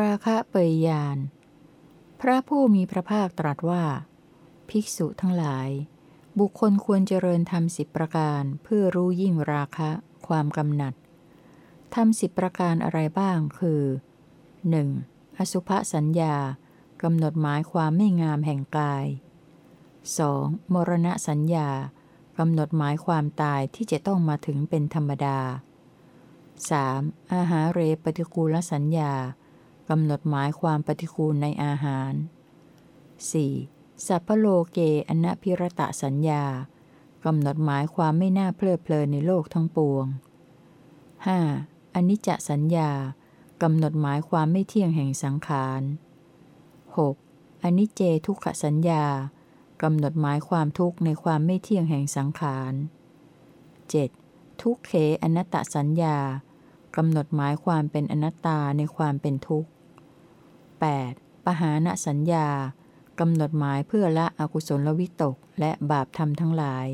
ราคะเปยยาน พระผู้มีพระภาคตรัสว่า ภิกษุทั้งหลาย บุคคลควรเจริญธรรมสิบประการเพื่อรู้ยิ่งราคะ ความกำหนัดทำสิบประการอะไรบ้างคือ 1. อสุภสัญญากำหนดหมายความไม่งามแห่งกาย 2. มรณะสัญญากำหนดหมายความตายที่จะต้องมาถึงเป็นธรรมดา 3. อาหารเรปฏิกูลสัญญา กำหนดหมายความปฏิคูลในอาหาร 4. สัพพโลเกอนะพิรตะสัญญากำหนดหมายความไม่น่าเพลิดเพลินในโลกทั้งปวง 5. อนิจจสัญญากำหนดหมายความไม่เที่ยงแห่งสังขาร 6. อนิจเจทุกขสัญญากำหนดหมายความทุกข์ในความไม่เที่ยงแห่งสังขาร 7. ทุกเขอนัตตสัญญากำหนดหมายความเป็นอนัตตาในความเป็นทุกข์ 8. ปหาณสัญญากำหนดหมายเพื่อละอกุศลวิตกและบาปธรรมทั้งหลาย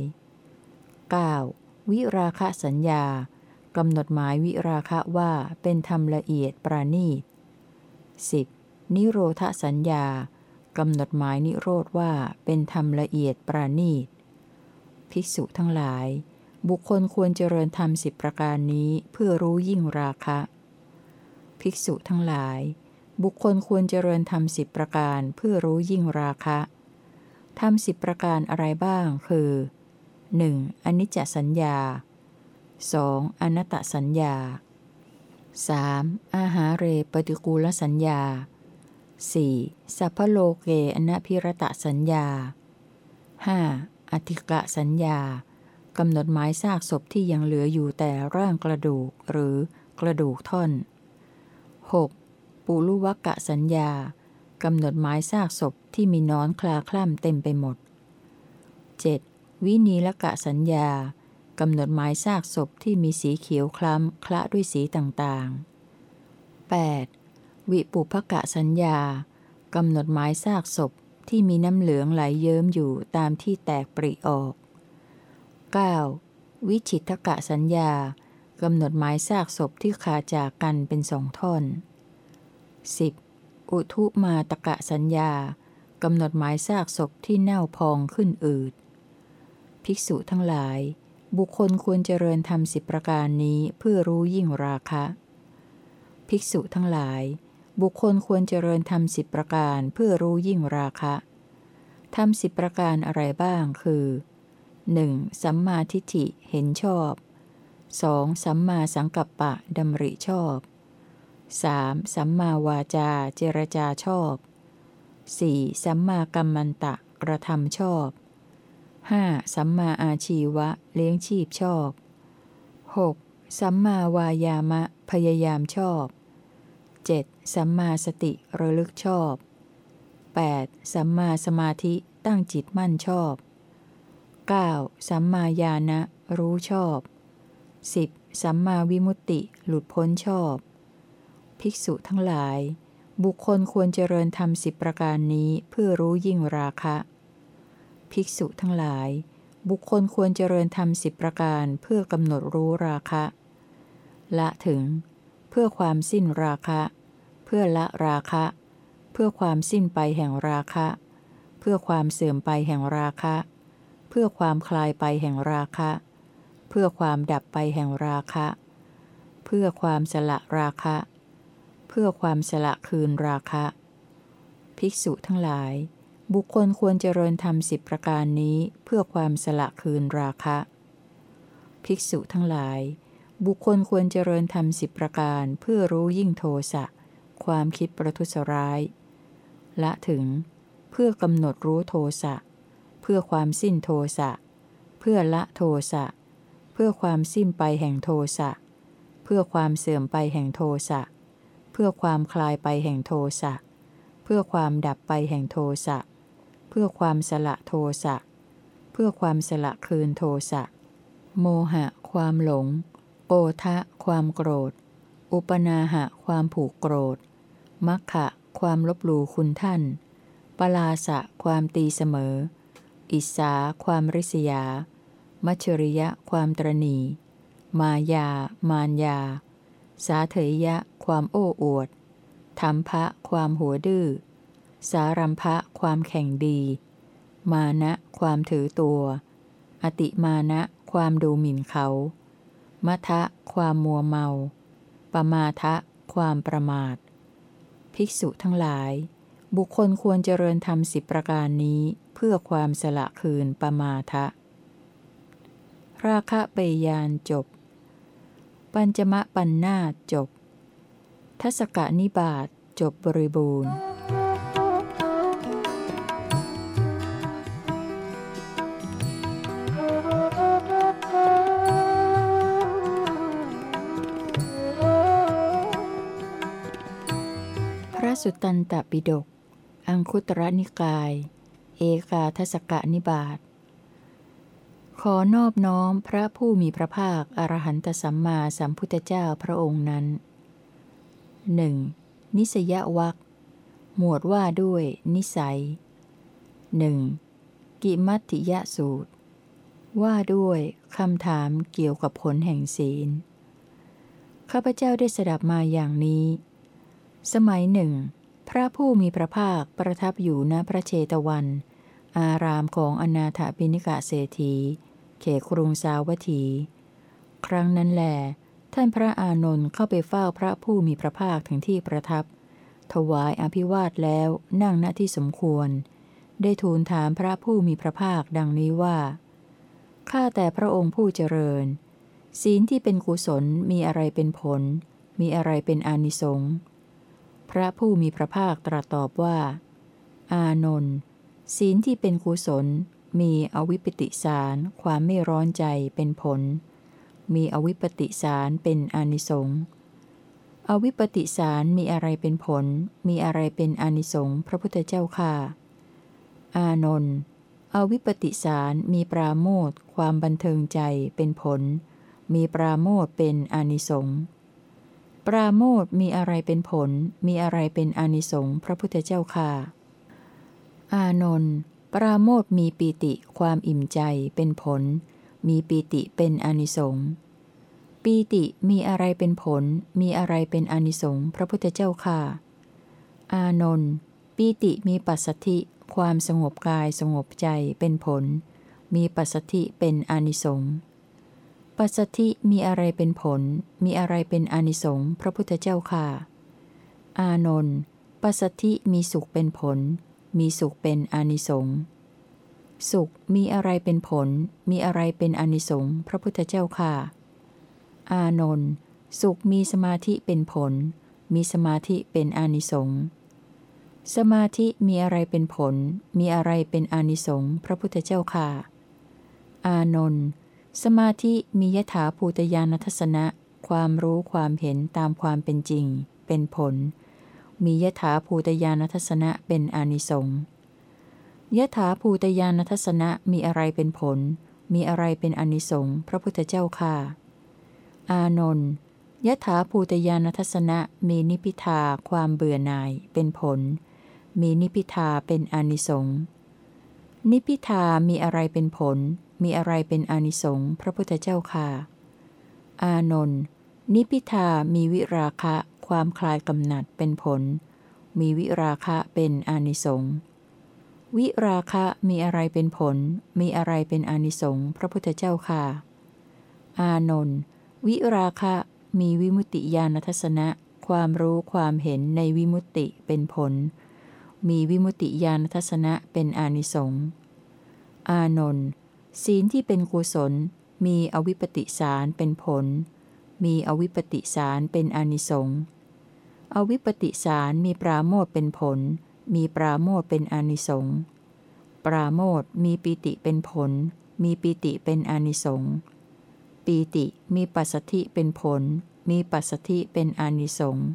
9. วิราคะสัญญากำหนดหมายวิราคะว่าเป็นธรรมละเอียดปราณีต 10. นิโรธสัญญากำหนดหมายนิโรธว่าเป็นธรรมละเอียดปราณีต ภิกษุทั้งหลาย บุคคลควรเจริญธรรมสิบประการนี้เพื่อรู้ยิ่งราคะ ภิกษุทั้งหลาย บุคคลควรเจริญธรรมสิบประการเพื่อรู้ยิ่งราคะธรรมสิบประการอะไรบ้างคือ 1. อนิจจสัญญา 2. อนัตตสัญญา 3. อาหาเรปฏิกูลสัญญา 4. สัพพโลเกอนะพิรตสัญญา 5. อธิกะสัญญากำหนดหมายซากศพที่ยังเหลืออยู่แต่ร่างกระดูกหรือกระดูกท่อน 6. ปุลุวกะสัญญากำหนดหมายซากศพที่มีนอนคลาคล่ำเต็มไปหมด 7. วินีละกะสัญญากำหนดหมายซากศพที่มีสีเขียวคล้ำคละด้วยสีต่างๆ 8. วิปุพกะสัญญากำหนดหมายซากศพที่มีน้ำเหลืองไหลเยิ้มอยู่ตามที่แตกปริออก 9. วิชิตกะสัญญากำหนดหมายซากศพที่ขาจากกันเป็นสองท่อน 10. อุทุมาตกะสัญญากำหนดหมายซากศพที่เน่าพองขึ้นอืด ภิกษุทั้งหลาย บุคคลควรเจริญธรรมสิบประการนี้เพื่อรู้ยิ่งราคะ ภิกษุทั้งหลาย บุคคลควรเจริญธรรมสิบประการเพื่อรู้ยิ่งราคะธรรมสิบประการอะไรบ้างคือ 1. สัมมาทิฏฐิเห็นชอบ 2. สัมมาสังกัปปะดำริชอบ 3. สัมมาวาจาเจรจาชอบ 4. สัมมากัมมันตะกระทำชอบ 5. สัมมาอาชีวะเลี้ยงชีพชอบ 6. สัมมาวายามะพยายามชอบ 7. สัมมาสติระลึกชอบ 8. สัมมาสมาธิตั้งจิตมั่นชอบ 9. สัมมาญาณะรู้ชอบ 10. สัมมาวิมุตติหลุดพ้นชอบ ภิกษุทั้งหลาย บุคคลควรเจริญธรรมสิบประการนี้เพื่อรู้ยิ่งราคะ ภิกษุทั้งหลาย บุคคลควรเจริญธรรมสิบประการเพื่อกำหนดรู้ราคะ ละถึง เพื่อความสิ้นราคะ เพื่อละราคะ เพื่อความสิ้นไปแห่งราคะ เพื่อความเสื่อมไปแห่งราคะ เพื่อความคลายไปแห่งราคะ เพื่อความดับไปแห่งราคะ เพื่อความสละราคะ เพื่อความสละคืนราคะ ภิกษุทั้งหลาย บุคคลควรเจริญธรรมสิบประการนี้เพื่อความสละคืนราคะ ภิกษุทั้งหลาย บุคคลควรเจริญธรรมสิบประการเพื่อรู้ยิ่งโทสะความคิดประทุษร้ายละถึง เพื่อกำหนดรู้โทสะ เพื่อความสิ้นโทสะ เพื่อละโทสะ เพื่อความสิ้นไปแห่งโทสะ เพื่อความเสื่อมไปแห่งโทสะเพื่อความคลายไปแห่งโทสะ เพื่อความดับไปแห่งโทสะ เพื่อความสละโทสะ เพื่อความสละคืนโทสะ โมหะ ความหลง โปทะ ความโกรธ อุปนาหะ ความผูกโกรธ มัคคะความลบหลู่คุณท่าน ปลาสะ ความตีเสมอ อิสา ความริษยา มัชริยะ ความตรณี มายา มานยา สาเถยะ ความโอ้อวดธรรมภะความหัวดื้อ สารัมภะความแข่งดี มานะความถือตัว อติมานะความดูหมิ่นเขามะทะความมัวเมา ปมาทะความประมาท ภิกษุทั้งหลาย บุคคลควรเจริญธรรมสิบประการนี้เพื่อความสละคืนปมาทะ ราคะเปยานจบ ปัญจมะปันนาจบ ทัศกะนิบาตจบบริบูรณ์ระสุตตันตปิฎก อังคุตระนิกาย เอกาทศกะนิบาต ขอนอบน้อมพระผู้มีพระภาค อรหันตสัมมาสัมพุทธเจ้าพระองค์นั้น หนึ่งนิสยวัคหมวดว่าด้วย นิสัยหนึ่งกิมัติยสูตร ว่าด้วยคำถามเกี่ยวกับผลแห่งศีล ข้าพเจ้าได้สดับมาอย่างนี้ สมัยหนึ่ง พระผู้มีพระภาคประทับอยู่ณพระเชตวัน อารามของอนาถบิณิกาเศรษฐี เขครุงสาวัตถี ครั้งนั้นแหละ ท่านพระอานนท์เข้าไปเฝ้าพระผู้มีพระภาคถึงที่ประทับ ถวายอภิวาทแล้วนั่งณที่สมควร ได้ทูลถามพระผู้มีพระภาคดังนี้ว่า ข้าแต่พระองค์ผู้เจริญ ศีลที่เป็นกุศลมีอะไรเป็นผล มีอะไรเป็นอนิสงส์ พระผู้มีพระภาคตรัสตอบว่า อานนท์ศีลที่เป็นกุศลมีอวิปปิสารความไม่ร้อนใจเป็นผล มีอวิปปิสารเป็นอนิสงส์อวิปปิสารมีอะไรเป็นผล มีอะไรเป็นอนิสงส์พระพุทธเจ้าค่ะ อานนท์อวิปปิสารมีปราโมทความบันเทิงใจเป็นผล มีปราโมทเป็นอนิสงส์ปราโมทมีอะไรเป็นผล มีอะไรเป็นอนิสงส์พระพุทธเจ้าค่ะ อานนท์ปราโมทมีปีติความอิ่มใจเป็นผล มีปีติเป็นอนิสงส์ปีติมีอะไรเป็นผล มีอะไรเป็นอนิสงส์พระพุทธเจ้าค่ะ อานนท์ปีติมีปัสสธิ ความสงบกายสงบใจเป็นผล มีปัสสธิเป็นอนิสงส์ปัสสธิมีอะไรเป็นผล มีอะไรเป็นอนิสงส์พระพุทธเจ้าค่ะ อานนท์ปัสสธิมีสุขเป็นผล มีสุขเป็นอนิสงส์ สุขมีอะไรเป็นผล มีอะไรเป็นอนิสงส์พระพุทธเจ้าค่ะ อานนท์สุขมีสมาธิเป็นผล มีสมาธิเป็นอนิสงส์สมาธิมีอะไรเป็นผล มีอะไรเป็นอนิสงส์พระพุทธเจ้าค่ะ อานนท์สมาธิมียถาภูตยานทัศนะ ความรู้ความเห็นตามความเป็นจริง เป็นผล มียถาภูตยานทัศนะเป็นอนิสงส์ ยะถาภูตยานทัศนะมีอะไรเป็นผล มีอะไรเป็นอนิสงส์พระพุทธเจ้าค่ะ อานนท์ยะถาภูตยานทัศนะมีนิพิทาความเบื่อหน่ายเป็นผล มีนิพิทาเป็นอนิสงส์นิพิทามีอะไรเป็นผล มีอะไรเป็นอนิสงส์พระพุทธเจ้าค่ะ อานนท์นิพิทามีวิราคะ ความคลายกำหนัดเป็นผล มีวิราคะเป็นอนิสงส์ วิราคะมีอะไรเป็นผล มีอะไรเป็นอนิสงส์พระพุทธเจ้าค่ะ อานนท์วิราคะมีวิมุตติญาณทัศนะ ความรู้ความเห็นในวิมุตติเป็นผล มีวิมุตติญาณทัศนะเป็นอนิสงส์อานนท์ศีลที่เป็นกุศล มีอวิปปิสารเป็นผล มีอวิปปิสารเป็นอนิสงส์อวิปปิสารมีปราโมทเป็นผล มีปราโมทเป็นอนิสงส์ปราโมทมีปิติเป็นผล มีปิติเป็นอนิสงส์ปีติมีปัสสธิเป็นผล มีปัสสธิเป็นอนิสงส์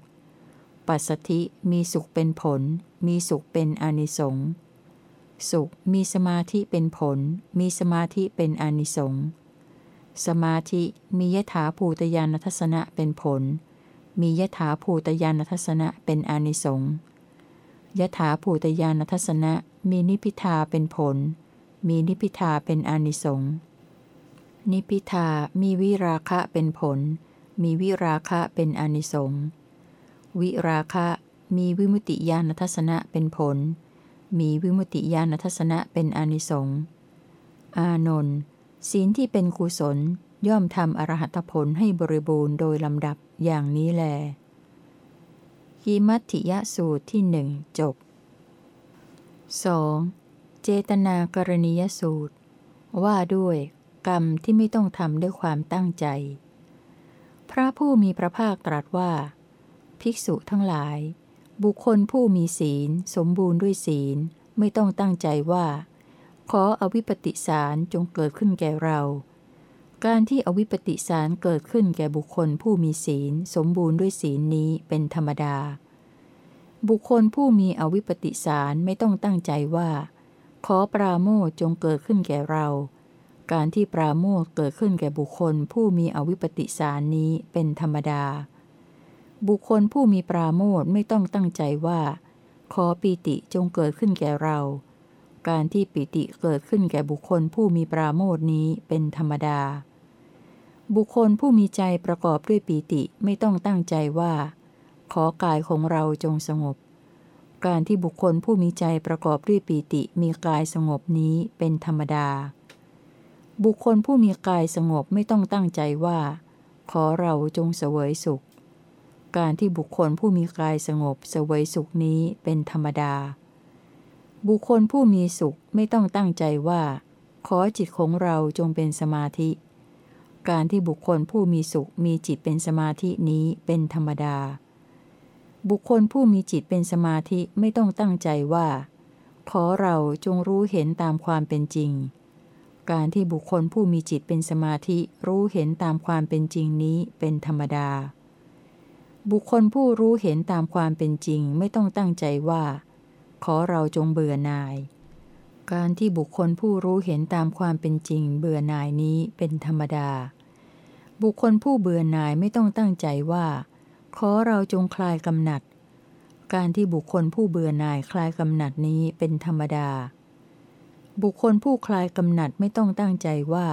ปัสสธิมีสุขเป็นผล มีสุขเป็นอนิสงส์สุขมีสมาธิเป็นผล มีสมาธิเป็นอนิสงส์สมาธิมียถาภูตยานทัศนะเป็นผล มียถาภูตยานทัศนะเป็นอนิสงส์ ยถาภูตยานทัศนะมีนิพิทาเป็นผล มีนิพิทาเป็นอนิสงส์นิพิทามีวิราคะเป็นผล มีวิราคะเป็นอนิสงส์วิราคะมีวิมุตติญาณทัศนะเป็นผล มีวิมุตติญาณทัศนะเป็นอนิสงส์อานนท์ศีลที่เป็นกุศลย่อมทำอรหัตผลให้บริบูรณ์โดยลำดับอย่างนี้แล กิมัติยสูตรที่หนึ่งจบ 2. เจตนากรณียสูตร ว่าด้วย กรรมที่ไม่ต้องทำด้วยความตั้งใจ พระผู้มีพระภาคตรัสว่า ภิกษุทั้งหลาย บุคคลผู้มีศีล สมบูรณ์ด้วยศีล ไม่ต้องตั้งใจว่า ขออวิปปิสารจงเกิดขึ้นแก่เรา การที่อวิปปิสารเกิดขึ้นแก่บุคคลผู้มีศีล สมบูรณ์ด้วยศีลนี้เป็นธรรมดา บุคคลผู้มีอวิปปิสารไม่ต้องตั้งใจว่า ขอปราโมทจงเกิดขึ้นแก่เรา การที่ปราโมทเกิดขึ้นแก่บุคคลผู้มีอวิปปิสารนี้เป็นธรรมดา บุคคลผู้มีปราโมทไม่ต้องตั้งใจว่า ขอปีติจงเกิดขึ้นแก่เรา การที่ปิติเกิดขึ้นแก่บุคคลผู้มีปราโมทนี้เป็นธรรมดา บุคคลผู้มีใจประกอบด้วยปีติไม่ต้องตั้งใจว่า ขอกายของเราจงสงบ การที่บุคคลผู้มีใจประกอบด้วยปีติมีกายสงบนี้เป็นธรรมดา บุคคลผู้มีกายสงบไม่ต้องตั้งใจว่า ขอเราจงเสวยสุข การที่บุคคลผู้มีกายสงบเสวยสุขนี้เป็นธรรมดา บุคคลผู้มีสุขไม่ต้องตั้งใจว่า ขอจิตของเราจงเป็นสมาธิ การที่บุคคลผู้มีสุขมีจิตเป็นสมาธินี้เป็นธรรมดา บุคคลผู้มีจิตเป็นสมาธิไม่ต้องตั้งใจว่า ขอเราจงรู้เห็นตามความเป็นจริง การที่บุคคลผู้มีจิตเป็นสมาธิรู้เห็นตามความเป็นจริงนี้เป็นธรรมดา บุคคลผู้รู้เห็นตามความเป็นจริงไม่ต้องตั้งใจว่า ขอเราจงเบื่อหน่ายการที่บุคคลผู้รู้เห็นตามความเป็นจริงเบื่อหน่ายนี้เป็นธรรมดา บุคคลผู้เบื่อหน่ายไม่ต้องตั้งใจว่า ขอเราจงคลายกำหนัด การที่บุคคลผู้เบื่อหน่ายคลายกำหนัดนี้เป็นธรรมดา บุคคลผู้คลายกำหนัดไม่ต้องตั้งใจว่า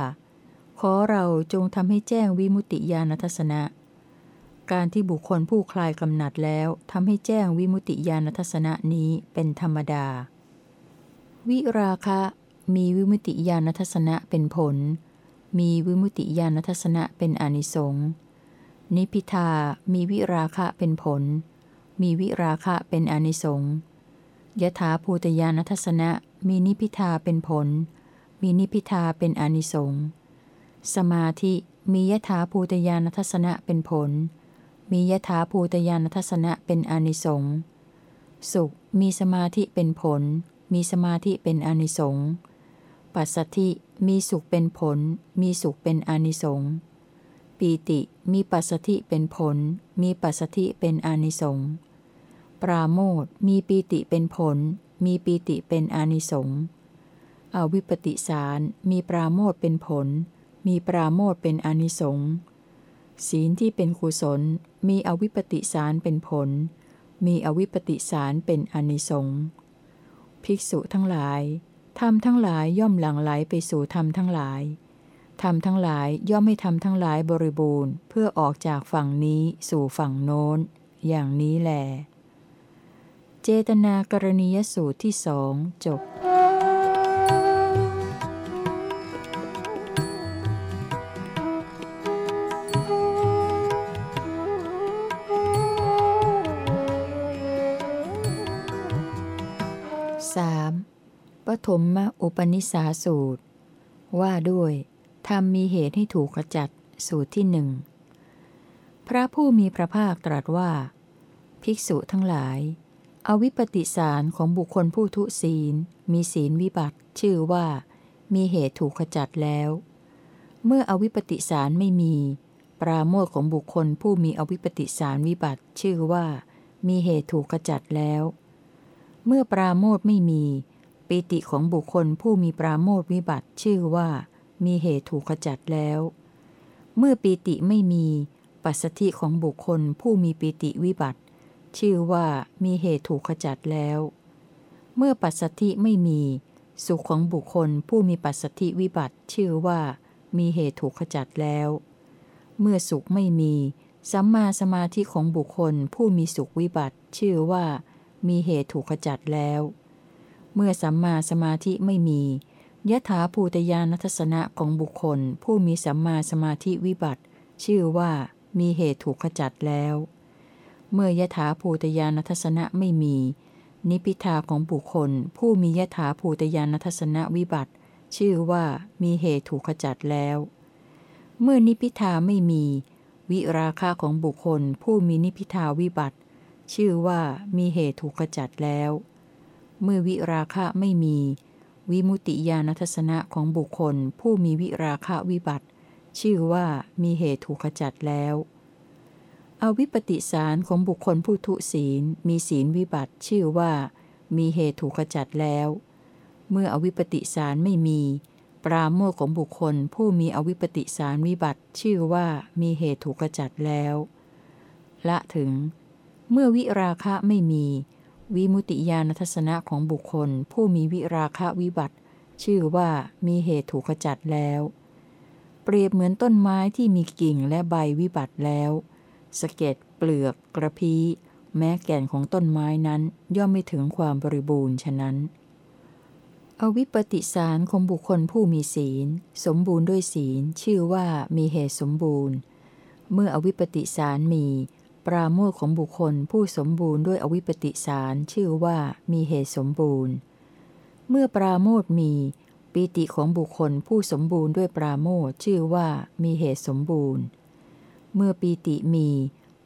ขอเราจงทำให้แจ้งวิมุติญาณทัศนะ การที่บุคคลผู้คลายกำหนัดแล้วทำให้แจ้งวิมุติญาณทัศนะนี้เป็นธรรมดา วิราคะมีวิมุตติญาณทัศนะเป็นผล มีวิมุตติญาณทัศนะเป็นอนิสงส์นิพิทามีวิราคะเป็นผล มีวิราคะเป็นอนิสงส์ยถาภูตญาณทัศนะมีนิพิทาเป็นผล มีนิพิทาเป็นอนิสงส์สมาธิมียถาภูตญาณทัศนะเป็นผล มียถาภูตญาณทัศนะเป็นอนิสงส์สุขมีสมาธิเป็นผล มีสมาธิเป็นอนิสงส์ ปัสสธิมีสุขเป็นผล มีสุขเป็นอนิสงส์ปีติมีปัสสธิเป็นผล มีปัสสธิเป็นอนิสงส์ปราโมทมีปีติเป็นผล มีปีติเป็นอนิสงส์อวิปปิสารมีปราโมทเป็นผล มีปราโมทเป็นอนิสงส์ศีลที่เป็นกุศล มีอวิปปิสารเป็นผล มีอวิปปิสารเป็นอนิสงส์ภิกษุทั้งหลาย ธรรมทั้งหลายย่อมหลั่งไหลไปสู่ธรรมทั้งหลาย ธรรมทั้งหลายย่อมให้ธรรมทั้งหลายบริบูรณ์ เพื่อออกจากฝั่งนี้สู่ฝั่งโน้น อย่างนี้แหลเจตนากรณียสูตรที่สองจบ ฐมมอุปนิสาสูตร ว่าด้วยธรรมมีเหตุให้ถูกขจัดสูตรที่หนึ่งพระผู้มีพระภาคตรัสว่า ภิกษุทั้งหลาย อวิปปิสารของบุคคลผู้ทุศีล มีศีลวิบัติ ชื่อว่า มีเหตุถูกขจัดแล้ว เมื่ออวิปปิสารไม่มี ปราโมทของบุคคลผู้มีอวิปปิสารวิบัติ ชื่อว่า มีเหตุถูกขจัดแล้ว เมื่อปราโมทไม่มี ปิติของบุคคลผู้มีปราโมทวิบัติชื่อว่า มีเหตุถูกขจัดแล้ว เมื่อปิติไม่มีปัสสธิของบุคคลผู้มีปิติวิบัติ ชื่อว่ามีเหตุถูกขจัดแล้ว เมื่อปัสสธิไม่มี สุขของบุคคลผู้มีปัสสธิวิบัติ ชื่อว่า มีเหตุถูกขจัดแล้ว เมื่อสุขไม่มีสัมมาสมาธิของบุคคลผู้มีสุขวิบัติ ชื่อว่า มีเหตุถูกขจัดแล้ว เมื่อสัมมาสมาธิไม่มียถาภูตยานัทสนะของบุคคล ผู้มีสัมมาสมาธิวิบัติ ชื่อว่ามีเหตุถูกขจัดแล้ว เมื่อยถาภูตยานัทสนะไม่มี นิพิทาของบุคคล ผู้มียถาภูตยานัทสนะวิบัติ ชื่อว่ามีเหตุถูกขจัดแล้ว เมื่อนิพิทาไม่มี วิราคะของบุคคล ผู้มีนิพิทาวิบัติ ชื่อว่ามีเหตุถูกขจัดแล้ว เมื่อวิราคะไม่มี วิมุติญาณทัศนะของบุคคล ผู้มีวิราคะวิบัติ ชื่อว่ามีเหตุถูกขจัดแล้วอวิปปิสารของบุคคลผู้ทุศีล มีศีลวิบัติ ชื่อว่า มีเหตุถูกขจัดแล้ว เมื่ออวิปปิสารไม่มี ปราโมทของบุคคล ผู้มีอวิปปิสารวิบัติ ชื่อว่ามีเหตุถูกขจัดแล้ว ละถึง เมื่อวิราคะไม่มี วิมุติญาณทัศนะของบุคคล ผู้มีวิราคะวิบัติ ชื่อว่ามีเหตุถูกขจัดแล้ว เปรียบเหมือนต้นไม้ที่มีกิ่งและใบวิบัติแล้ว สเก็ดเปลือก กระพี้แม้แก่นของต้นไม้นั้นย่อมไม่ถึงความบริบูรณ์ฉะนั้น อวิปปิสารของบุคคลผู้มีศีล สมบูรณ์ด้วยศีลชื่อว่ามีเหตุสมบูรณ์ เมื่ออวิปปิสารมี ปราโมทของบุคคลผู้สมบูรณ์ด้วยอวิปปิสารชื่อว่ามีเหตุสมบูรณ์ เมื่อปราโมทมี ปีติของบุคคลผู้สมบูรณ์ด้วยปราโมทชื่อว่ามีเหตุสมบูรณ์ เมื่อปีติมี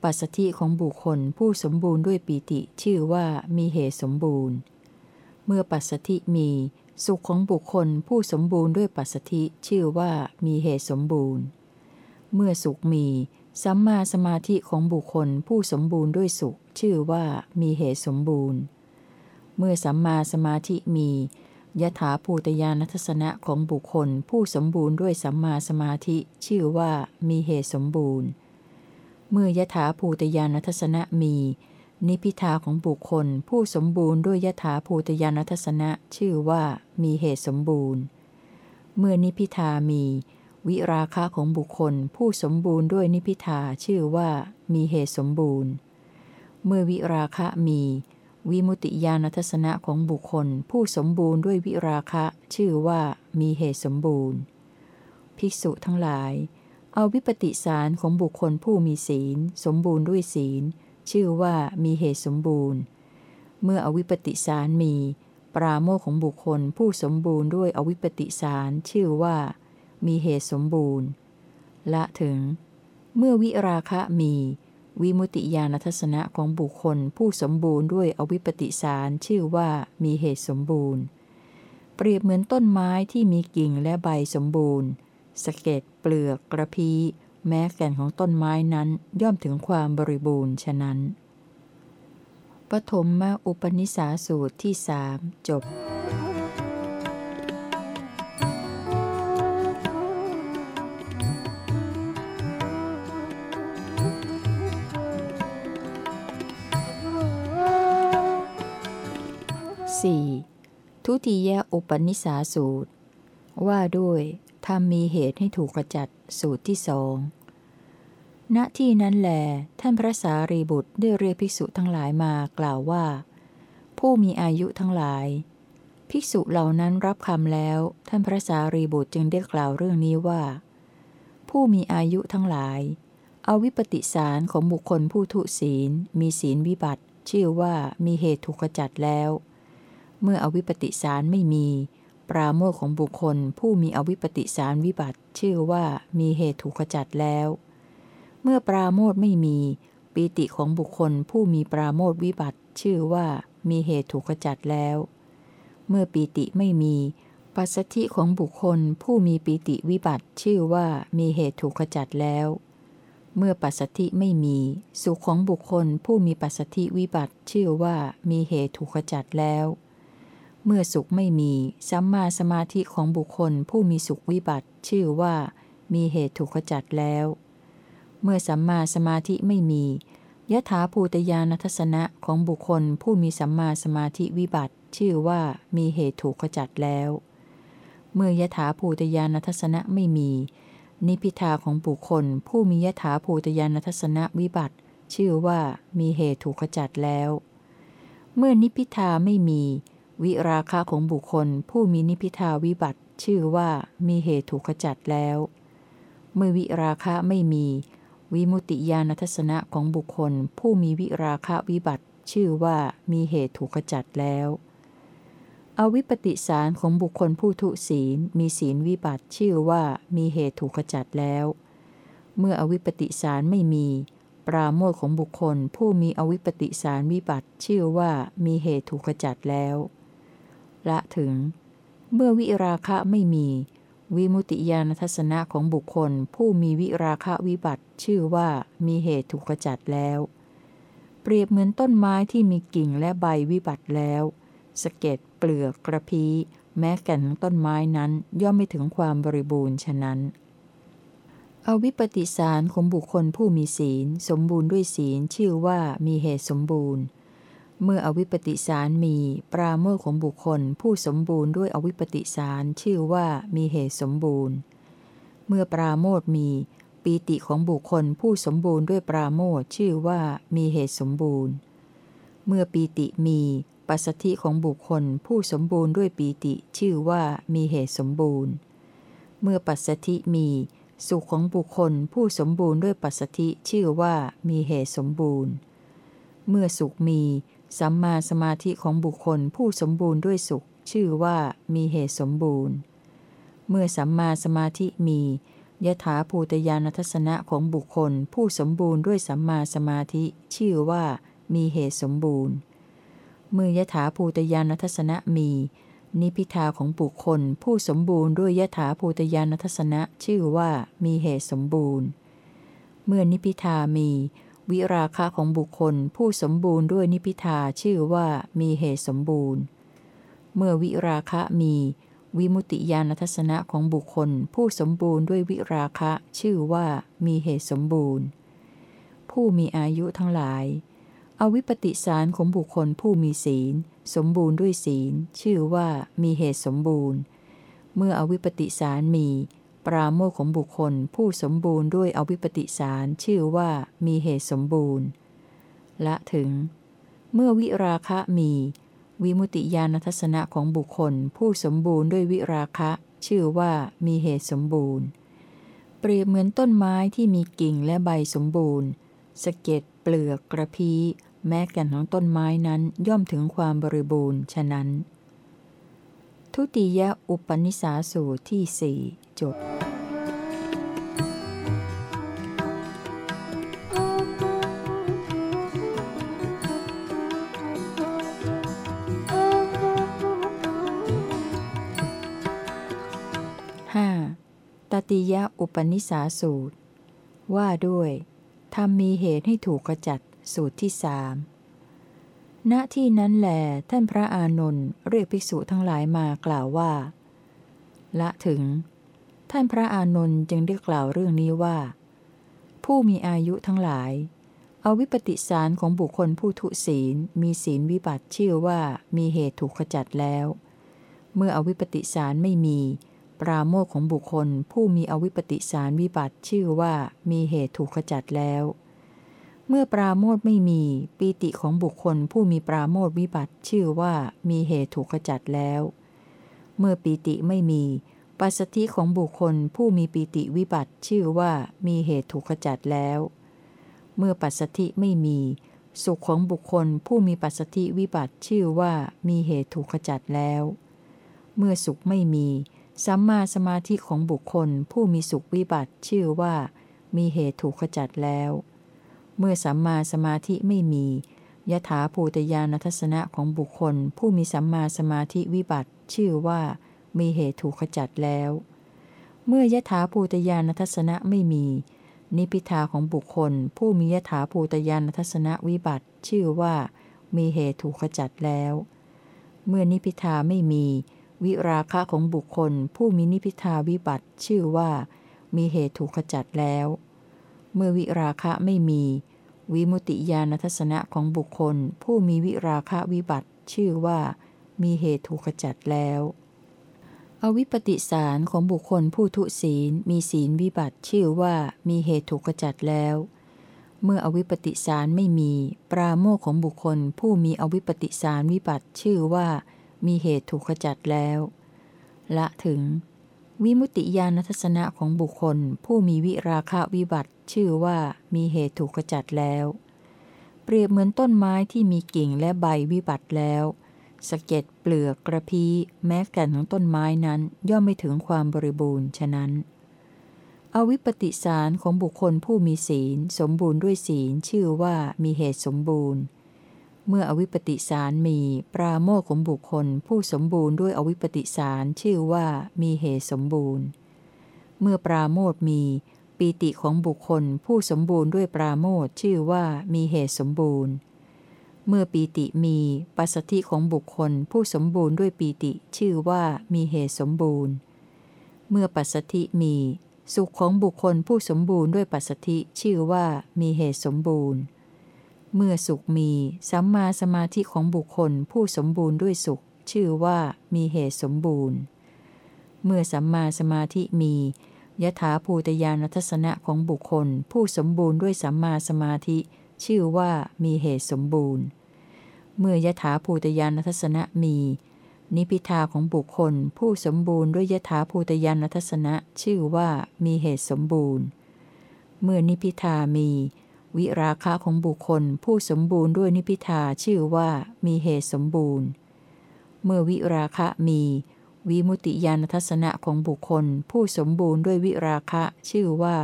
ปัสสธิของบุคคลผู้สมบูรณ์ด้วยปีติชื่อว่ามีเหตุสมบูรณ์ เมื่อปัสสธิมี สุขของบุคคลผู้สมบูรณ์ด้วยปัสสธิชื่อว่ามีเหตุสมบูรณ์ เมื่อสุขมี สัมมาสมาธิของบุคคลผู้สมบูรณ์ด้วยสุข ชื่อว่ามีเหตุสมบูรณ์ เมื่อสัมมาสมาธิมียถาภูตยานัทสนะของบุคคลผู้สมบูรณ์ด้วยสัมมาสมาธิ ชื่อว่ามีเหตุสมบูรณ์ เมื่อยถาภูตยานัทสนะมี นิพิทาของบุคคล ผู้สมบูรณ์ด้วยยถาภูตยานัทสนะชื่อว่ามีเหตุสมบูรณ์ เมื่อนิพิทามี วิราคะของบุคคลผู้สมบูรณ์ด้วยนิพิทาชื่อว่ามีเหตุสมบูรณ์ เมื่อวิราคะมี วิมุติญาณทัศนะของบุคคล ผู้สมบูรณ์ด้วยวิราคะชื่อว่ามีเหตุสมบูรณ์ ภิกษุทั้งหลาย เอาวิปติสารของบุคคลผู้มีศีล สมบูรณ์ด้วยศีล ชื่อว่ามีเหตุสมบูรณ์ เมื่ออวิปติสารมี ปราโมของบุคคลผู้สมบูรณ์ด้วยอวิปติสารชื่อว่า มีเหตุสมบูรณ์ ละถึง เมื่อวิราคะมี วิมุติญาณทัศนะของบุคคลผู้สมบูรณ์ด้วยอวิปปิสารชื่อว่ามีเหตุสมบูรณ์ เปรียบเหมือนต้นไม้ที่มีกิ่งและใบสมบูรณ์สเก็ดเปลือกกระพี้แม้แก่นของต้นไม้นั้นย่อมถึงความบริบูรณ์ฉะนั้น ปฐมมาอุปนิสาสูตรที่สามจบ 4. ทุติยอุปนิสาสูตร ว่าด้วยทำมีเหตุให้ถูกกระจัดสูตรที่สองณที่นั้นแล ท่านพระสารีบุตรได้เรียกภิกษุทั้งหลายมากล่าวว่า ผู้มีอายุทั้งหลาย ภิกษุเหล่านั้นรับคำแล้ว ท่านพระสารีบุตรจึงได้กล่าวเรื่องนี้ว่า ผู้มีอายุทั้งหลาย เอาวิปติสารของบุคคลผู้ทุศีล มีศีลวิบัติ ชื่อว่ามีเหตุถูกขจัดแล้ว เมื่ออวิปปิสารไม่มี ปราโมทของบุคคลผู้มีอวิปปิสารวิบัติ ชื่อว่ามีเหตุถูกขจัดแล้ว เมื่อปราโมทไม่มี ปีติของบุคคลผู้มีปราโมทวิบัติ ชื่อว่ามีเหตุถูกขจัดแล้ว เมื่อปีติไม่มี ปัสสธิของบุคคลผู้มีปีติวิบัติ ชื่อว่ามีเหตุถูกขจัดแล้วเมื่อปัสสธิไม่มี สุขของบุคคลผู้มีปัสสธิวิบัติ ชื่อว่ามีเหตุถูกขจัดแล้ว เมื่อสุขไม่มี สัมมาสมาธิของบุคคลผู้มีสุขวิบัติ ชื่อว่า มีเหตุถูกขจัดแล้ว เมื่อสัมมาสมาธิไม่มียถาภูตยานัทสนะของบุคคลผู้มีสัมมาสมาธิวิบัติ ชื่อว่ามีเหตุถูกขจัดแล้ว เมื่อยถาภูตยานัทสนะไม่มี นิพิทาของบุคคล ผู้มียถาภูตยานัทัศนวิบัติ ชื่อว่ามีเหตุถูกขจัดแล้ว เมื่อนิพิทาไม่มี วิราคะของบุคคล ผู้มีนิพิทาวิบัติ ชื่อว่ามีเหตุถูกขจัดแล้ว เมื่อวิราคะไม่มี วิมุติญาณทัศนะของบุคคล ผู้มีวิราคะวิบัติ ชื่อว่ามีเหตุถูกขจัดแล้ว อวิปปิสารของบุคคลผู้ทุศีล มีศีลวิบัติ ชื่อว่ามีเหตุถูกขจัดแล้ว เมื่ออวิปปิสารไม่มีปราโมทของบุคคล ผู้มีอวิปปิสารวิบัติ ชื่อว่ามีเหตุถูกขจัดแล้ว ละถึง เมื่อวิราคะไม่มี วิมุติญาณทัศนะของบุคคลผู้มีวิราคะวิบัติชื่อว่ามีเหตุถูกขจัดแล้ว เปรียบเหมือนต้นไม้ที่มีกิ่งและใบวิบัติแล้วสะเก็ดเปลือกกระพี้แม้แก่นของต้นไม้นั้นย่อมไม่ถึงความบริบูรณ์ฉะนั้นอวิปปิสารของบุคคลผู้มีศีล สมบูรณ์ด้วยศีลชื่อว่ามีเหตุสมบูรณ์ เมื่ออวิปปิสารมี ปราโมทของบุคคล ผู้สมบูรณ์ด้วยอวิปปิสารชื่อว่ามีเหตุสมบูรณ์ เมื่อปราโมทมี ปีติของบุคคล ผู้สมบูรณ์ด้วยปราโมทชื่อว่ามีเหตุสมบูรณ์ เมื่อปีติมีปัสสธิของบุคคล ผู้สมบูรณ์ด้วยปีติชื่อว่ามีเหตุสมบูรณ์ เมื่อปัสสธิมี สุขของบุคคล ผู้สมบูรณ์ด้วยปัสสธิชื่อว่ามีเหตุสมบูรณ์ เมื่อสุขมี สัมมาสมาธิของบุคคลผู้สมบูรณ์ด้วยสุข ชื่อว่ามีเหตุสมบูรณ์ เมื่อสัมมาสมาธิมียถาภูตยานทัศนะของบุคคล ผู้สมบูรณ์ด้วยสัมมาสมาธิ ชื่อว่ามีเหตุสมบูรณ์ เมื่อยถาภูตยานทัศนะมี นิพิทาของบุคคล ผู้สมบูรณ์ด้วยยถาภูตยานทัศนะชื่อว่ามีเหตุสมบูรณ์ เมื่อนิพิทามี วิราคะของบุคคลผู้สมบูรณ์ด้วยนิพิทาชื่อว่ามีเหตุสมบูรณ์ เมื่อวิราคะมีวิมุติญาณทัศนะของบุคคล ผู้สมบูรณ์ด้วยวิราคะชื่อว่ามีเหตุสมบูรณ์ ผู้มีอายุทั้งหลาย อวิปปิสารของบุคคลผู้มีศีล สมบูรณ์ด้วยศีล ชื่อว่ามีเหตุสมบูรณ์ เมื่ออวิปปิสารมี ปราโมทของบุคคลผู้สมบูรณ์ด้วยอวิปปิสารชื่อว่ามีเหตุสมบูรณ์ ละถึง เมื่อวิราคะมี วิมุติญาณทัศนะของบุคคล ผู้สมบูรณ์ด้วยวิราคะ ชื่อว่ามีเหตุสมบูรณ์ เปรียบเหมือนต้นไม้ที่มีกิ่งและใบสมบูรณ์สะเก็ดเปลือกกระพี้แม้แก่นของต้นไม้นั้นย่อมถึงความบริบูรณ์ฉะนั้น ทุติยอุปนิสาสูตรที่สี่ จบห้าตติยะอุปนิสาสูตร ว่าด้วยทำมีเหตุให้ถูกกระจัดสูตรที่สามณที่นั้นแหลท่านพระอานนท์เรียกภิกษุทั้งหลายมากล่าวว่า ละถึง ท่านพระอานนท์จึงได้กล่าวเรื่องนี้ว่า ผู้มีอายุทั้งหลายเอาวิปติสารของบุคคลผู้ทุศีล มีศีลวิบัติชื่อว่ามีเหตุถูกขจัดแล้ว เมื่ออวิปติสารไม่มี ปราโมทของบุคคล ผู้มีอวิปติสารวิบัติชื่อว่ามีเหตุถูกขจัดแล้ว เมื่อปราโมทไม่มีปีติของบุคคล ผู้มีปราโมทวิบัติชื่อว่ามีเหตุถูกขจัดแล้ว เมื่อปีติไม่มี ปัสสติของบุคคลผู้มีปีติวิบัติชื่อว่ามีเหตุถูกขจัดแล้ว เมื่อปัสสติไม่มี สุขของบุคคลผู้มีปัสสติวิบัติชื่อว่ามีเหตุถูกขจัดแล้ว เมื่อสุขไม่มีสัมมาสมาธิของบุคคล ผู้มีสุขวิบัติชื่อว่า มีเหตุถูกขจัดแล้ว เมื่อสัมมาสมาธิไม่มียถาภูตยานัทัศนะของบุคคล ผู้มีสัมมาสมาธิวิบัติชื่อว่า มีเหตุถูกขจัดแล้ว เมื่อยถาภูตยานทัศนะไม่มี นิพิทาของบุคคล ผู้มียถาภูตยานทัศนะวิบัติ ชื่อว่า มีเหตุถูกขจัดแล้ว เมื่อนิพิทาไม่มี วิราคะของบุคคล ผู้มีนิพิทาวิบัติ ชื่อว่า มีเหตุถูกขจัดแล้ว เมื่อวิราคะไม่มี วิมุติญาณทัศนะของบุคคล ผู้มีวิราคะวิบัติ ชื่อว่ามีเหตุถูกขจัดแล้ว อวิปปิสารของบุคคลผู้ทุศีลมีศีลวิบัติชื่อว่ามีเหตุถูกขจัดแล้ว เมื่ออวิปปิสารไม่มี ปราโมทของบุคคล ผู้มีอวิปปิสารวิบัติชื่อว่า มีเหตุถูกขจัดแล้ว ละถึง วิมุติญาณทัศนะของบุคคล ผู้มีวิราคะวิบัติชื่อว่ามีเหตุถูกขจัดแล้ว เปรียบเหมือนต้นไม้ที่มีกิ่งและใบวิบัติแล้ว สเก็ดเปลือกกระพี้แม้แก่นของต้นไม้นั้นย่อมไม่ถึงความบริบูรณ์ฉะนั้น อวิปปิสารของบุคคลผู้มีศีล สมบูรณ์ด้วยศีลชื่อว่ามีเหตุสมบูรณ์ เมื่ออวิปปิสารมีปราโมทของบุคคล ผู้สมบูรณ์ด้วยอวิปปิสารชื่อว่ามีเหตุสมบูรณ์ เมื่อปราโมทมีปีติของบุคคล ผู้สมบูรณ์ด้วยปราโมทชื่อว่ามีเหตุสมบูรณ์ เมื่อปีติมีปัสสธิของบุคคลผู้สมบูรณ์ด้วยปีติชื่อว่ามีเหตุสมบูรณ์ เมื่อปัสสธิมี สุขของบุคคลผู้สมบูรณ์ด้วยปัสสธิชื่อว่ามีเหตุสมบูรณ์ เมื่อสุขมีสัมมาสมาธิของบุคคลผู้สมบูรณ์ด้วยสุข ชื่อว่ามีเหตุสมบูรณ์ เมื่อสัมมาสมาธิมียถาภูตยานทัศนะของบุคคล ผู้สมบูรณ์ด้วยสัมมาสมาธิ ชื่อว่ามีเหตุสมบูรณ์ เมื่อยถาภูตยานทัศนะมี นิพิทาของบุคคล ผู้สมบูรณ์ด้วยยถาภูตยานทัศนะชื่อว่ามีเหตุสมบูรณ์ เมื่อนิพิทามี วิราคะของบุคคล ผู้สมบูรณ์ด้วยนิพิทาชื่อว่ามีเหตุสมบูรณ์ เมื่อวิราคะมี วิมุติยานทัศนะของบุคคล ผู้สมบูรณ์ด้วยวิราคะชื่อว่า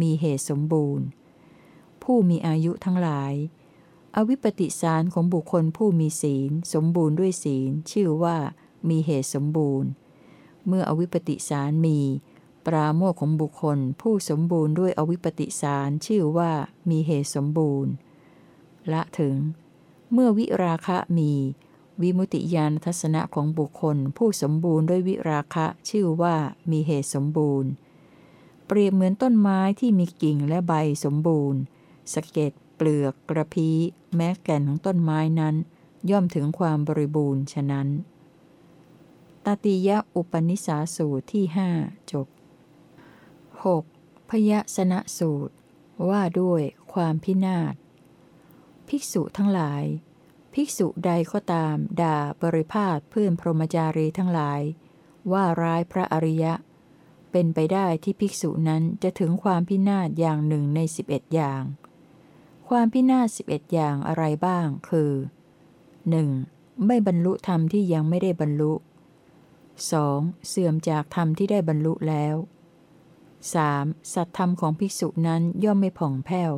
มีเหตุสมบูรณ์ ผู้มีอายุทั้งหลาย อวิปปิสารของบุคคลผู้มีศีล สมบูรณ์ด้วยศีล ชื่อว่า มีเหตุสมบูรณ์ เมื่ออวิปปิสารมี ปราโมทของบุคคล ผู้สมบูรณ์ด้วยอวิปปิสารชื่อว่ามีเหตุสมบูรณ์ ละถึง เมื่อวิราคะมี วิมุติยานทัศนะของบุคคล ผู้สมบูรณ์ด้วยวิราคะชื่อว่ามีเหตุสมบูรณ์ เปรียบเหมือนต้นไม้ที่มีกิ่งและใบสมบูรณ์สเก็ด เปลือก กระพี้ แม้แก่นของต้นไม้นั้น ย่อมถึงความบริบูรณ์ฉะนั้น ตติยะอุปนิสาสูตรที่หจบ 6. พยสนะสูตร ว่าด้วยความพินาศ ภิกษุทั้งหลาย ภิกษุใดก็ตาม ด่าบริพาทเพื่อนพรหมจารีทั้งหลาย ว่าร้ายพระอริยะ เป็นไปได้ที่ภิกษุนั้นจะถึงความพินาศอย่างหนึ่งในสิบเอ็ดอย่าง ความพินาศสิบเอ็ดอย่างอะไรบ้าง คือ 1. ไม่บรรลุธรรมที่ยังไม่ได้บรรลุ 2. เสื่อมจากธรรมที่ได้บรรลุแล้ว 3. สัตธรรมของภิกษุนั้นย่อมไม่ผ่องแผ้ว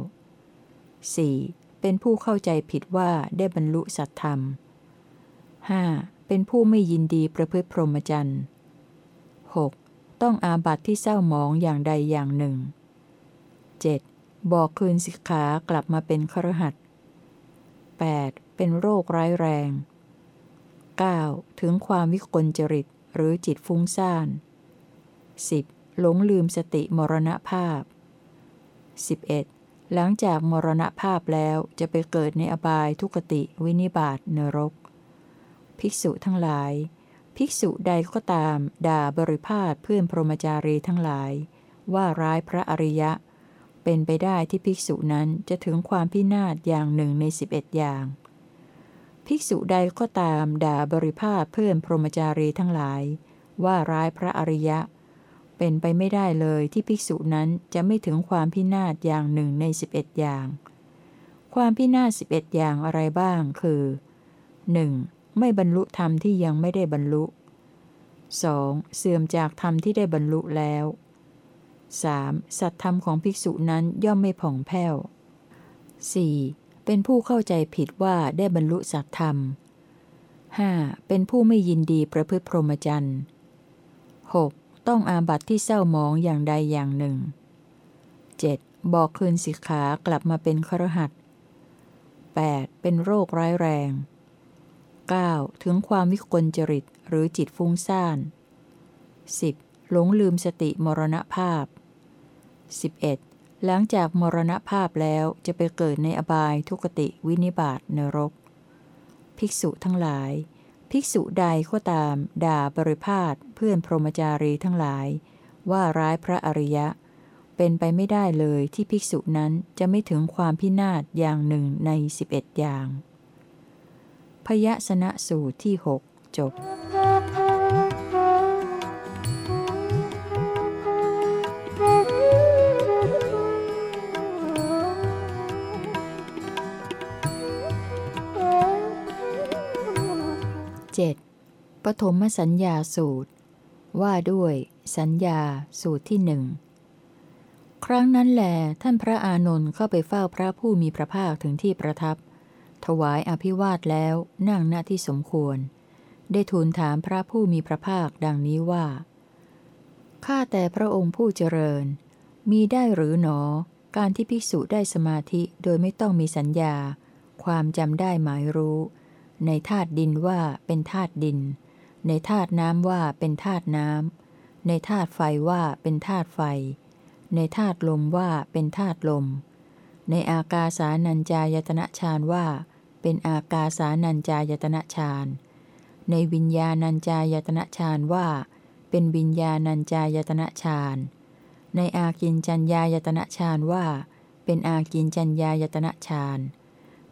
4. เป็นผู้เข้าใจผิดว่าได้บรรลุสัตธรรม 5. เป็นผู้ไม่ยินดีประพฤติพรหมจรรย์ 6. ต้องอาบัติที่เศร้าหมองอย่างใดอย่างหนึ่ง 7. บอกคืนสิกขากลับมาเป็นครหัส 8. เป็นโรคร้ายแรง 9. ถึงความวิกลจริตหรือจิตฟุ้งซ่าน 10. หลงลืมสติมรณภาพ 11. หลังจากมรณภาพแล้วจะไปเกิดในอบายทุกติวินิบาตนรก ภิกษุทั้งหลาย ภิกษุใดก็ตาม ด่าบริพาทเพื่อนพรหมจารีทั้งหลาย ว่าร้ายพระอริยะ เป็นไปได้ที่ภิกษุนั้นจะถึงความพินาศอย่างหนึ่งในสิบเอ็ดอย่าง ภิกษุใดก็ตามด่าบริภาพเพื่อนพรหมจารีทั้งหลาย ว่าร้ายพระอริยะ เป็นไปไม่ได้เลยที่ภิกษุนั้นจะไม่ถึงความพินาศอย่างหนึ่งในสิบเอ็ดอย่าง ความพินาศสิบเอ็ดอย่างอะไรบ้างคือ 1. ไม่บรรลุธรรมที่ยังไม่ได้บรรลุ 2. เสื่อมจากธรรมที่ได้บรรลุแล้ว 3. สัตธรรมของภิกษุนั้นย่อมไม่ผ่องแผ้ว 4. เป็นผู้เข้าใจผิดว่าได้บรรลุสัตธรรม 5. เป็นผู้ไม่ยินดีประพฤติพรหมจรรย์ 6. ต้องอาบัติที่เศร้ามองอย่างใดอย่างหนึ่ง 7. บอกคืนสิกขากลับมาเป็นครหัส 8. เป็นโรคร้ายแรง 9. ถึงความวิกลจริตหรือจิตฟุ้งซ่าน 10. หลงลืมสติมรณภาพ 11. หลังจากมรณภาพแล้วจะไปเกิดในอบายทุกติวินิบาตนรก ภิกษุทั้งหลาย ภิกษุใดก็ตาม ด่าบริพาทเพื่อนพรหมจารีทั้งหลาย ว่าร้ายพระอริยะ เป็นไปไม่ได้เลยที่ภิกษุนั้นจะไม่ถึงความพินาศอย่างหนึ่งในสิบเอ็ดอย่าง พยสนะสูตรที่หกจบ 7. ปฐมสัญญาสูตร ว่าด้วย สัญญาสูตรที่หนึ่งครั้งนั้นแหลท่านพระอานนท์เข้าไปเฝ้าพระผู้มีพระภาคถึงที่ประทับ ถวายอภิวาทแล้วนั่งหน้าที่สมควร ได้ทูลถามพระผู้มีพระภาคดังนี้ว่า ข้าแต่พระองค์ผู้เจริญ มีได้หรือหนอ การที่ภิกษุได้สมาธิโดยไม่ต้องมีสัญญา ความจำได้หมายรู้ ในธาตุดินว่าเป็นธาตุดิน ในธาตุน้ำว่าเป็นธาตุน้ำ ในธาตุไฟว่าเป็นธาตุไฟ ในธาตุลมว่าเป็นธาตุลม ในอากาสานัญจายตนะฌานว่า เป็นอากาสานัญจายตนะฌาน ในวิญญาณัญจายตนะฌานว่า เป็นวิญญาณัญจายตนะฌานในอากินจัญญายตนะฌานว่า เป็นอากินจัญญายตนะฌาน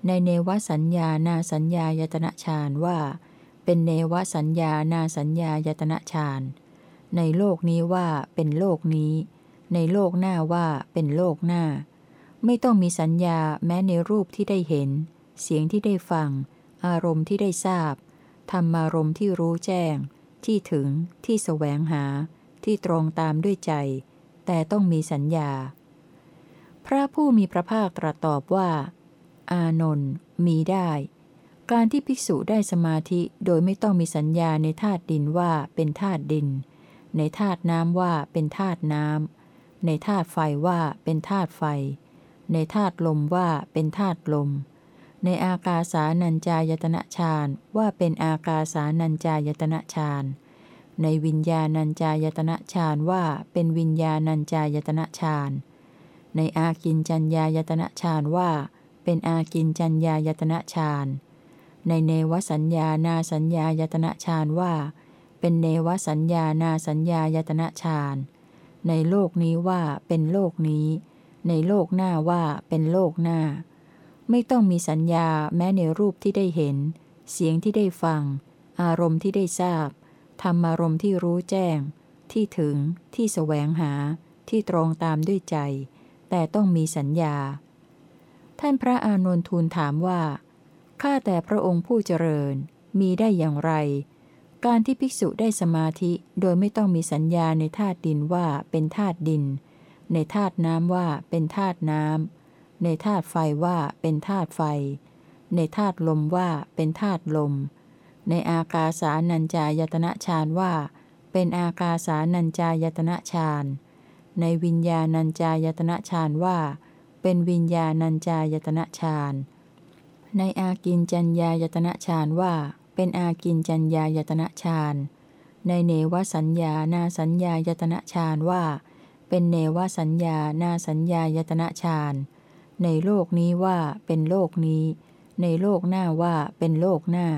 ในเนวสัญญานาสัญญายตนะฌานว่า เป็นเนวสัญญานาสัญญายตนะฌานในโลกนี้ว่าเป็นโลกนี้ ในโลกหน้าว่าเป็นโลกหน้า ไม่ต้องมีสัญญาแม้ในรูปที่ได้เห็น เสียงที่ได้ฟัง อารมณ์ที่ได้ทราบธรรมารมณ์ที่รู้แจ้ง ที่ถึงที่แสวงหา ที่ตรงตามด้วยใจ แต่ต้องมีสัญญา พระผู้มีพระภาคตรัสตอบว่า อานนท์มีได้ การที่ภิกษุได้สมาธิโดยไม่ต้องมีสัญญาในธาตุดินว่าเป็นธาตุดิน ในธาตุน้ำว่าเป็นธาตุน้ำ ในธาตุไฟว่าเป็นธาตุไฟ ในธาตุลมว่าเป็นธาตุลม ในอากาสานัญจายตนะฌานว่าเป็นอากาสานัญจายตนะฌานในวิญญาณัญจายตนะฌานว่าเป็นวิญญาณัญจายตนะฌานในอากินจัญญายตนะฌานว่า เป็นอากินจัญญายตนะฌาน ในเนวสัญญานาสัญญายตนะฌานว่า เป็นเนวสัญญานาสัญญายตนะฌาน ในโลกนี้ว่าเป็นโลกนี้ ในโลกหน้าว่าเป็นโลกหน้า ไม่ต้องมีสัญญาแม้ในรูปที่ได้เห็น เสียงที่ได้ฟัง อารมณ์ที่ได้ทราบ ธรรมารมณ์ที่รู้แจ้ง ที่ถึง ที่แสวงหา ที่ตรงตามด้วยใจ แต่ต้องมีสัญญา ท่านพระอานนทูลถามว่า ข้าแต่พระองค์ผู้เจริญ มีได้อย่างไร การที่ภิกษุได้สมาธิโดยไม่ต้องมีสัญญาในธาตุดินว่าเป็นธาตุดิน ในธาตุน้ำว่าเป็นธาตุน้ำ ในธาตุไฟว่าเป็นธาตุไฟ ในธาตุลมว่าเป็นธาตุลม ในอากาสานัญจายตนะฌานว่า เป็นอากาสานัญจายตนะฌาน ในวิญญาณัญจายตนะฌานว่า เป็นวิญญาณัญจายตนะฌาน ในอากินจัญญายตนะฌานว่า เป็นอากินจัญญายตนะฌาน ในเนวสัญญานาสัญญายตนะฌานว่า เป็นเนวสัญญานาสัญญายตนะฌาน ในโลกนี้ว่าเป็นโลกนี้ ในโลกหน้าว่าเป็นโลกหน้า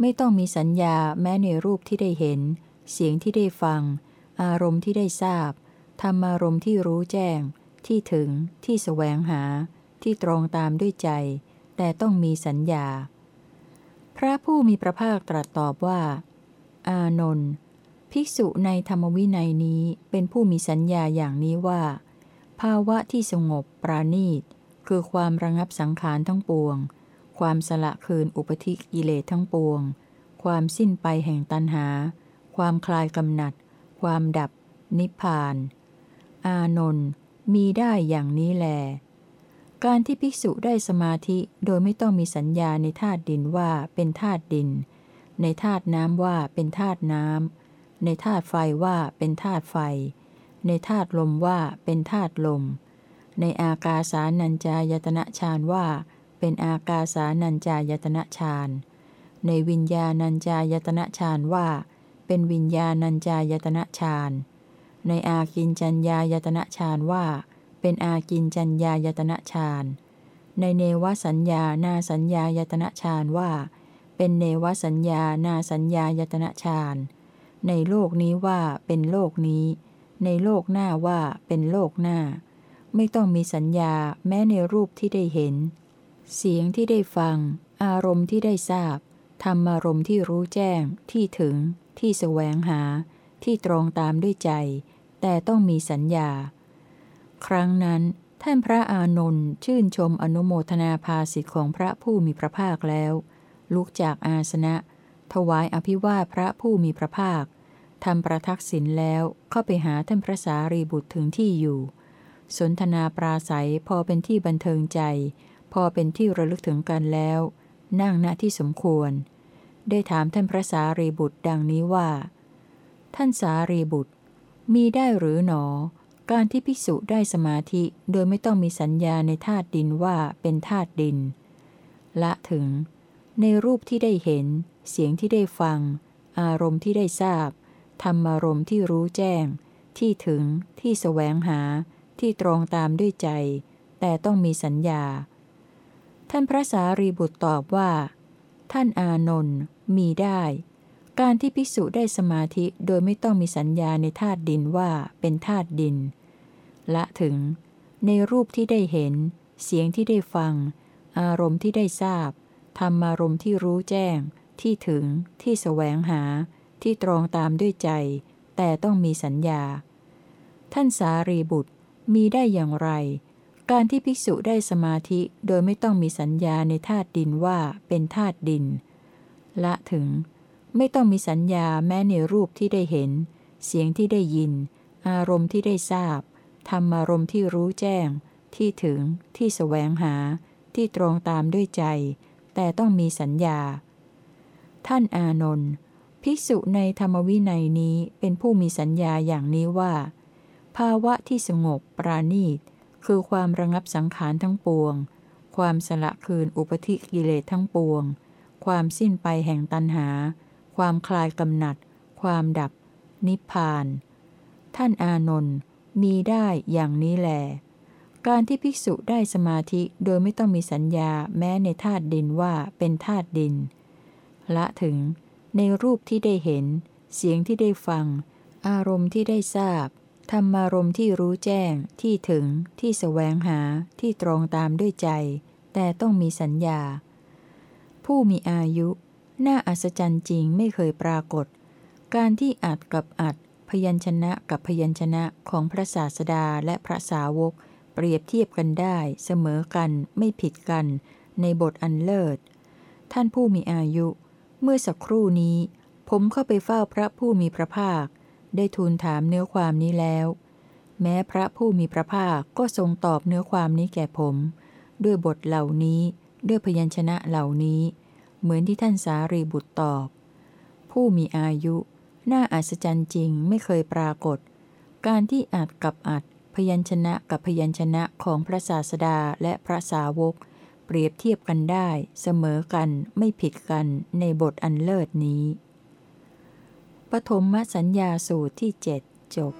ไม่ต้องมีสัญญาแม้ในรูปที่ได้เห็น เสียงที่ได้ฟัง อารมณ์ที่ได้ทราบธรรมารมณ์ที่รู้แจ้ง ที่ถึง ที่แสวงหา ที่ตรงตามด้วยใจ แต่ต้องมีสัญญา พระผู้มีพระภาคตรัสตอบว่า อานนท์ภิกษุในธรรมวินัยนี้เป็นผู้มีสัญญาอย่างนี้ว่า ภาวะที่สงบปราณีต คือความระงับสังขารทั้งปวง ความสละคืนอุปธิกิเลสทั้งปวง ความสิ้นไปแห่งตัณหา ความคลายกำหนัด ความดับ นิพพาน อานนท์ มีได้อย่างนี้แล การที่ภิกษุได้สมาธิโดยไม่ต้องมีสัญญาในธาตุดินว่าเป็นธาตุดิน ในธาตุน้ำว่าเป็นธาตุน้ำในธาตุไฟว่าเป็นธาตุไฟ ในธาตุลมว่าเป็นธาตุลม ในอากาสานัญจายตนะฌานว่า เป็นอากาสานัญจายตนะฌานในวิญญาณัญจายตนะฌานว่า เป็นวิญญาณัญจายตนะฌาน ในอากินจัญญายตนะฌานว่า เป็นอากินจัญญายตนะฌานในเนวสัญญานาสัญญายตนะฌานว่า เป็นเนวสัญญานาสัญญายตนะฌานในโลกนี้ว่าเป็นโลกนี้ ในโลกหน้าว่าเป็นโลกหน้า ไม่ต้องมีสัญญาแม้ในรูปที่ได้เห็น เสียงที่ได้ฟัง อารมณ์ที่ได้ทราบธรรมารมณ์ที่รู้แจ้ง ที่ถึง ที่แสวงหา ที่ตรงตามด้วยใจ แต่ต้องมีสัญญา ครั้งนั้น ท่านพระอานนท์ชื่นชมอนุโมทนาภาสิทธิของพระผู้มีพระภาคแล้ว ลุกจากอาสนะ ถวายอภิวาพระผู้มีพระภาคทำประทักษิณแล้วเข้าไปหาท่านพระสารีบุตรถึงที่อยู่ สนทนาปราศัยพอเป็นที่บันเทิงใจ พอเป็นที่ระลึกถึงกันแล้ว นั่งณที่สมควร ได้ถามท่านพระสารีบุตรดังนี้ว่า ท่านสารีบุตร มีได้หรือหนอ การที่ภิกษุได้สมาธิโดยไม่ต้องมีสัญญาในธาตุดินว่าเป็นธาตุดิน ละถึง ในรูปที่ได้เห็น เสียงที่ได้ฟัง อารมณ์ที่ได้ทราบ ธรรมารมณ์ที่รู้แจ้ง ที่ถึง ที่แสวงหา ที่ตรงตามด้วยใจ แต่ต้องมีสัญญา ท่านพระสารีบุตรตอบว่า ท่านอานนท์มีได้ การที่ภิกษุได้สมาธิโดยไม่ต้องมีสัญญาในธาตุดินว่าเป็นธาตุดิน ละถึง ในรูปที่ได้เห็น เสียงที่ได้ฟัง อารมณ์ที่ได้ทราบธรรมารมณ์ที่รู้แจ้ง ที่ถึง ที่แสวงหา ที่ตรองตามด้วยใจ แต่ต้องมีสัญญา ท่านสารีบุตรมีได้อย่างไร การที่ภิกษุได้สมาธิโดยไม่ต้องมีสัญญาในธาตุดินว่าเป็นธาตุดิน ละถึง ไม่ต้องมีสัญญาแม้ในรูปที่ได้เห็น เสียงที่ได้ยิน อารมณ์ที่ได้ทราบ ธรรมารมณ์ที่รู้แจ้ง ที่ถึง ที่แสวงหา ที่ตรงตามด้วยใจ แต่ต้องมีสัญญา ท่านอานนท์ภิกษุในธรรมวินัยนี้เป็นผู้มีสัญญาอย่างนี้ว่า ภาวะที่สงบปราณีต คือความระงับสังขารทั้งปวง ความสละคืนอุปธิกิเลสทั้งปวง ความสิ้นไปแห่งตัณหา ความคลายกำหนัด ความดับ นิพพาน ท่านอานนท์มีได้อย่างนี้แหลการที่ภิกษุได้สมาธิโดยไม่ต้องมีสัญญาแม้ในธาตุดินว่าเป็นธาตุดิน ละถึง ในรูปที่ได้เห็น เสียงที่ได้ฟัง อารมณ์ที่ได้ทราบธรรมารมณ์ที่รู้แจ้งที่ถึงที่แสวงหาที่ตรงตามด้วยใจ แต่ต้องมีสัญญา ผู้มีอายุ น่าอัศจรรย์จริงไม่เคยปรากฏ การที่อัดกับอัด พยัญชนะกับพยัญชนะของพระศาสดาและพระสาวก เปรียบเทียบกันได้ เสมอกันไม่ผิดกัน ในบทอันเลิศ ท่านผู้มีอายุ เมื่อสักครู่นี้ ผมเข้าไปเฝ้าพระผู้มีพระภาค ได้ทูลถามเนื้อความนี้แล้ว แม้พระผู้มีพระภาคก็ทรงตอบเนื้อความนี้แก่ผม ด้วยบทเหล่านี้ด้วยพยัญชนะเหล่านี้ เหมือนที่ท่านสารีบุตรตอบ ผู้มีอายุ น่าอัศจรรย์จริงไม่เคยปรากฏ การที่อัดกับอัดพยัญชนะกับพยัญชนะของพระศาสดาและพระสาวก เปรียบเทียบกันได้ เสมอกันไม่ผิดกันในบทอันเลิศนี้ ปฐมสัญญาสูตรที่เจ็ดจบ